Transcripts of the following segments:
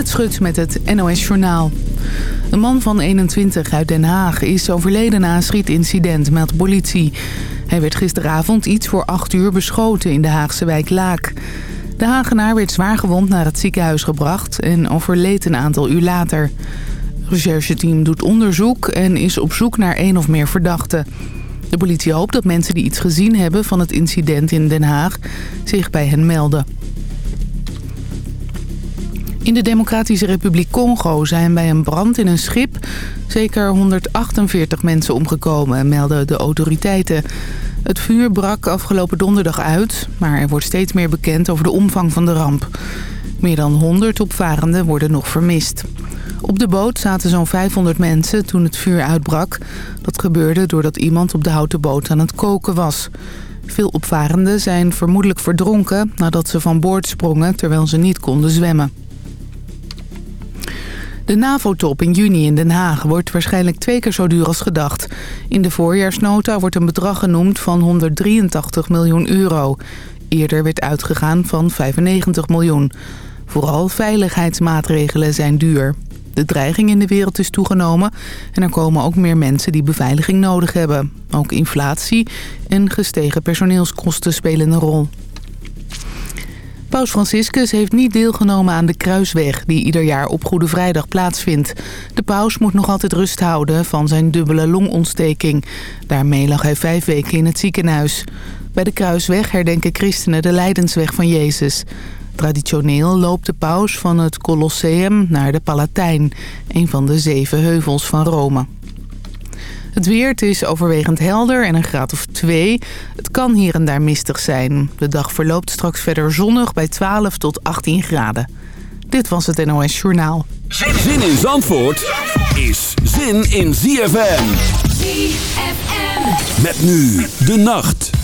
Annette Schut met het NOS Journaal. Een man van 21 uit Den Haag is overleden na een schietincident, de politie. Hij werd gisteravond iets voor 8 uur beschoten in de Haagse wijk Laak. De Hagenaar werd zwaargewond naar het ziekenhuis gebracht en overleed een aantal uur later. Het rechercheteam doet onderzoek en is op zoek naar één of meer verdachten. De politie hoopt dat mensen die iets gezien hebben van het incident in Den Haag zich bij hen melden. In de Democratische Republiek Congo zijn bij een brand in een schip zeker 148 mensen omgekomen, melden de autoriteiten. Het vuur brak afgelopen donderdag uit, maar er wordt steeds meer bekend over de omvang van de ramp. Meer dan 100 opvarenden worden nog vermist. Op de boot zaten zo'n 500 mensen toen het vuur uitbrak. Dat gebeurde doordat iemand op de houten boot aan het koken was. Veel opvarenden zijn vermoedelijk verdronken nadat ze van boord sprongen terwijl ze niet konden zwemmen. De NAVO-top in juni in Den Haag wordt waarschijnlijk twee keer zo duur als gedacht. In de voorjaarsnota wordt een bedrag genoemd van 183 miljoen euro. Eerder werd uitgegaan van 95 miljoen. Vooral veiligheidsmaatregelen zijn duur. De dreiging in de wereld is toegenomen en er komen ook meer mensen die beveiliging nodig hebben. Ook inflatie en gestegen personeelskosten spelen een rol. Paus Franciscus heeft niet deelgenomen aan de kruisweg die ieder jaar op Goede Vrijdag plaatsvindt. De paus moet nog altijd rust houden van zijn dubbele longontsteking. Daarmee lag hij vijf weken in het ziekenhuis. Bij de kruisweg herdenken christenen de lijdensweg van Jezus. Traditioneel loopt de paus van het Colosseum naar de Palatijn, een van de zeven heuvels van Rome. Het weer, het is overwegend helder en een graad of 2. Het kan hier en daar mistig zijn. De dag verloopt straks verder zonnig bij 12 tot 18 graden. Dit was het NOS Journaal. Zin in Zandvoort is zin in ZFM. ZFM. Met nu de nacht.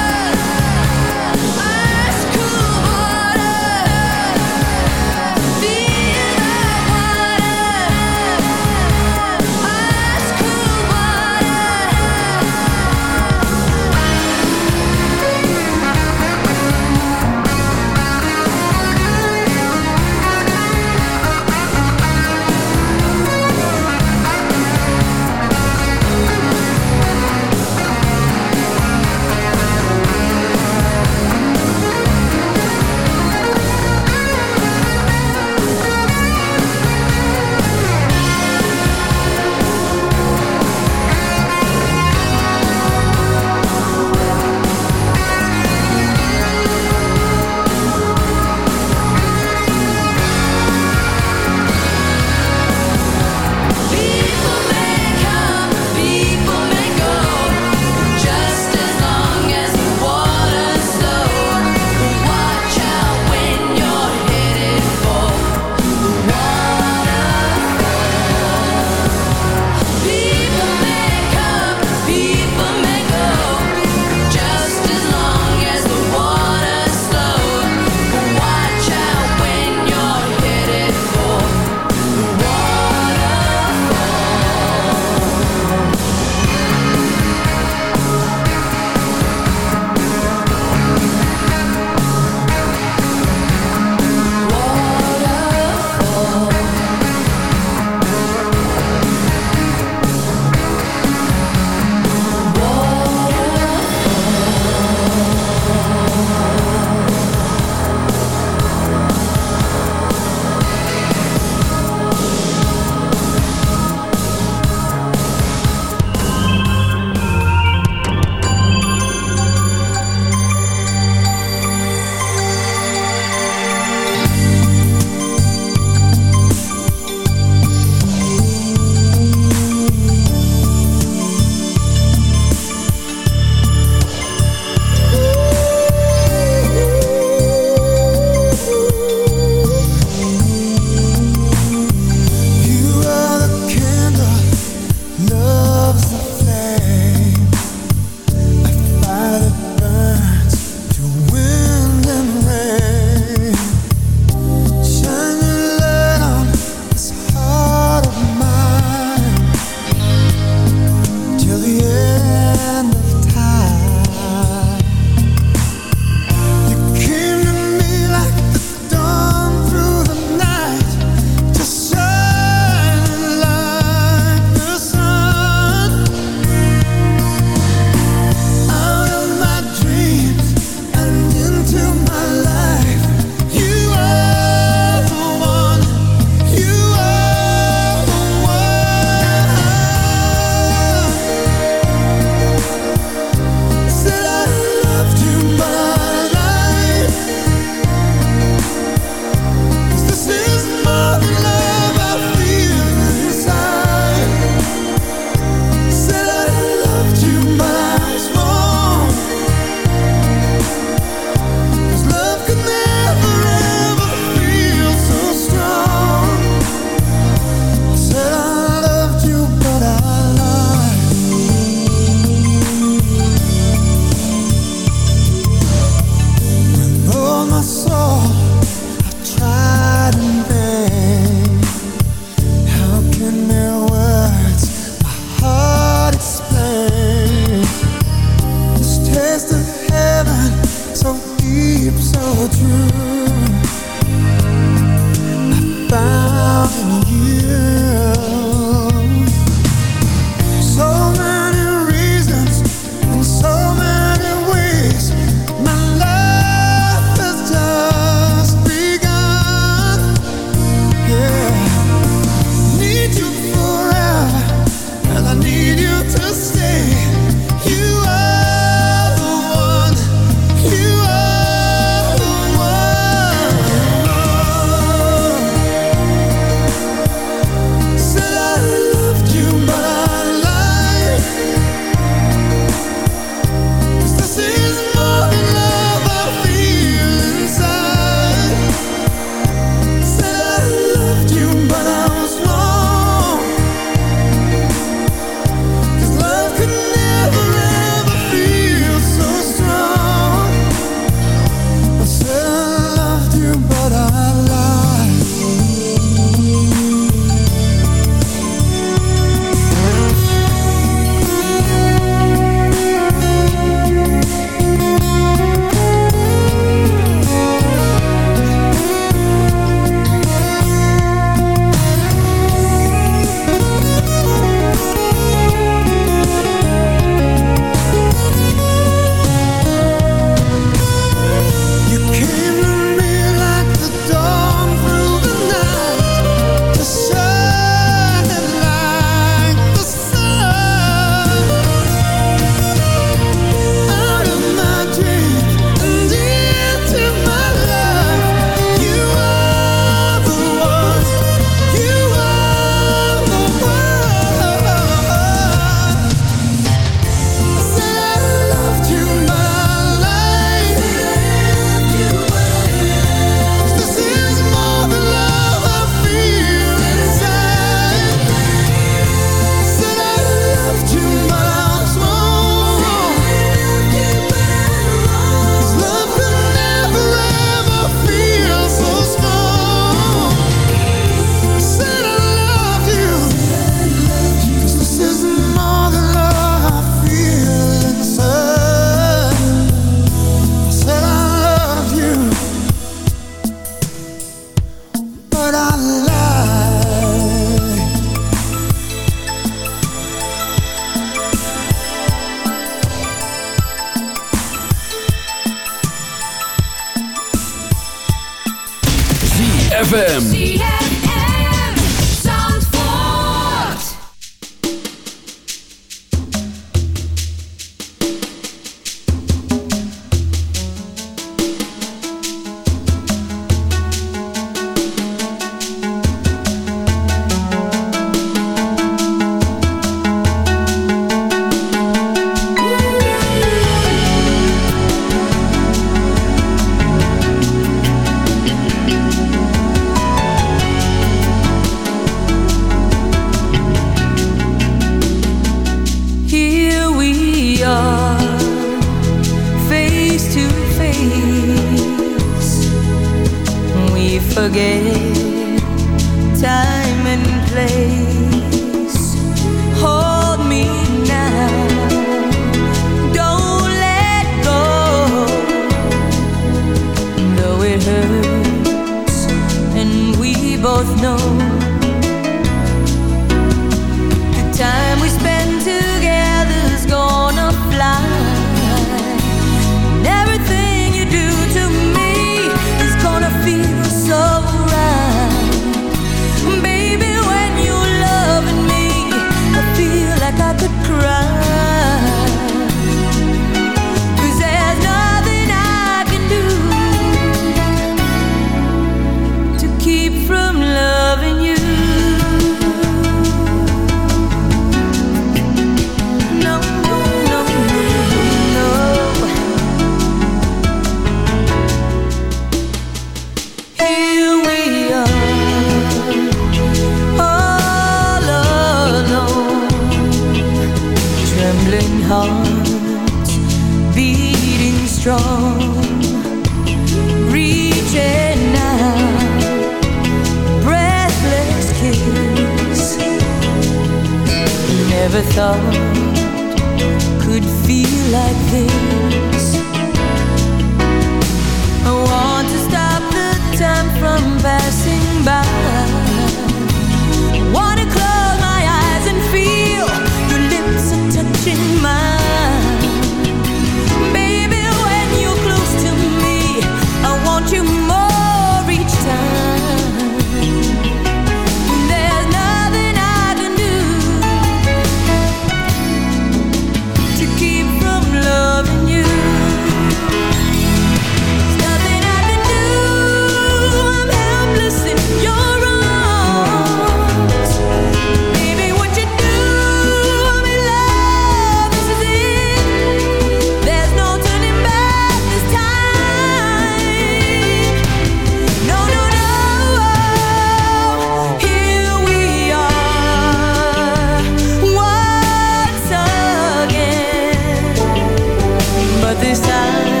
This time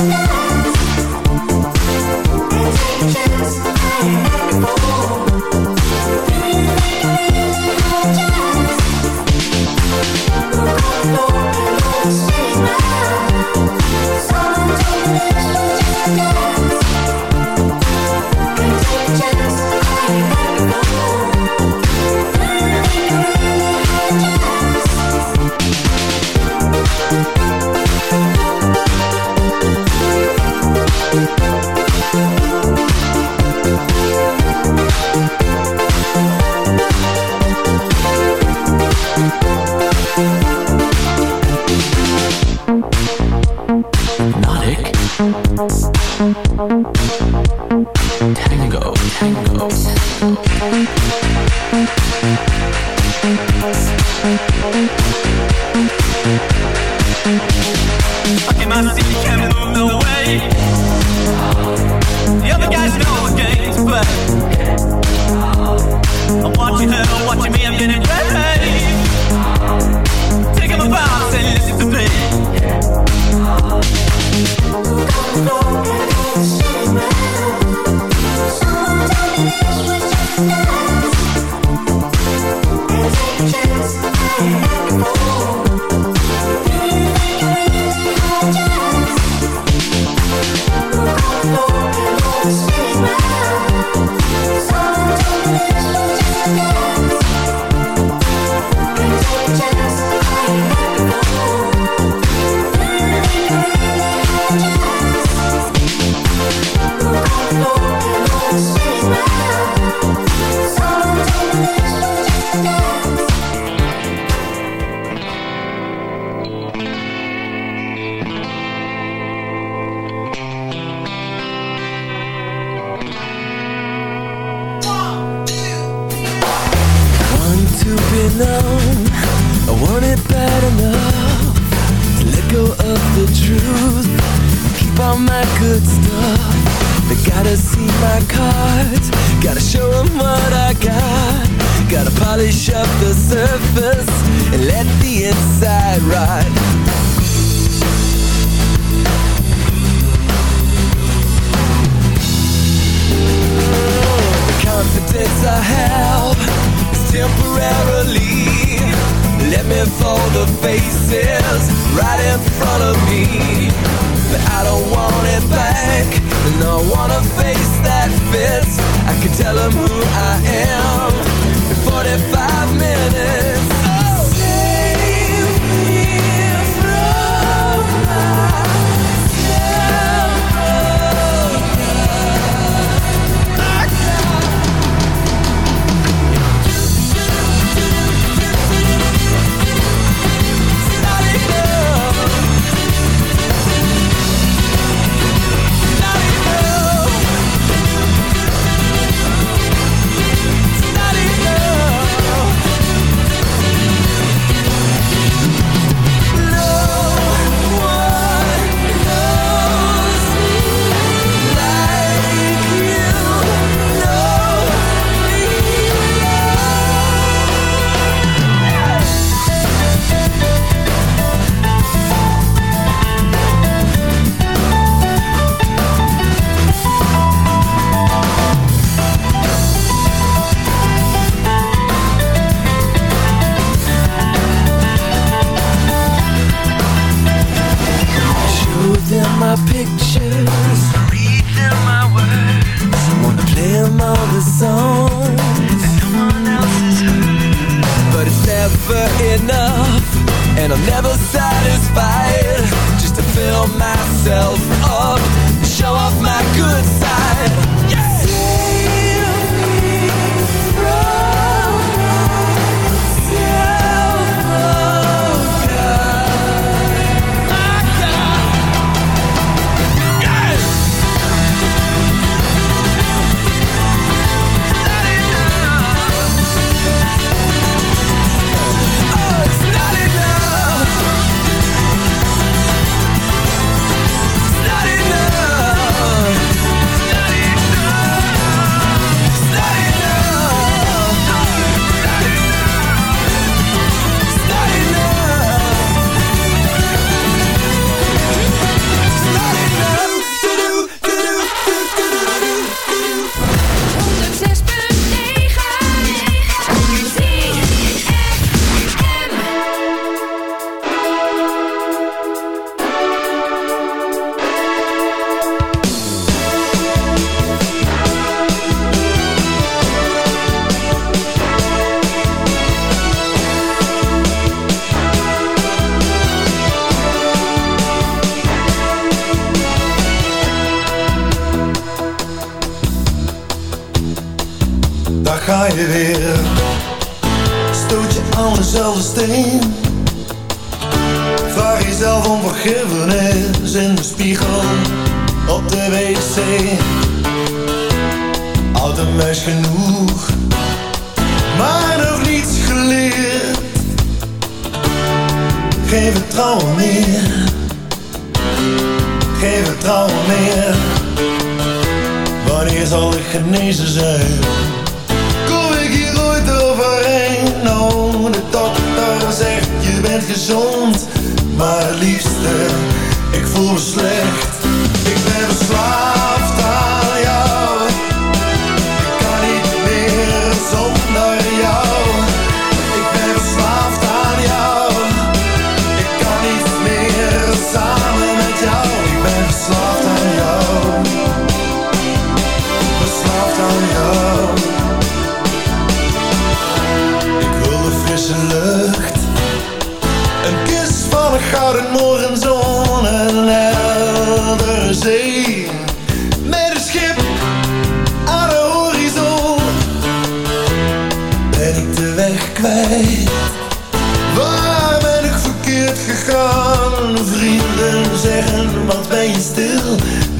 in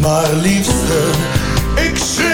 Maar liefste, ik schreeuw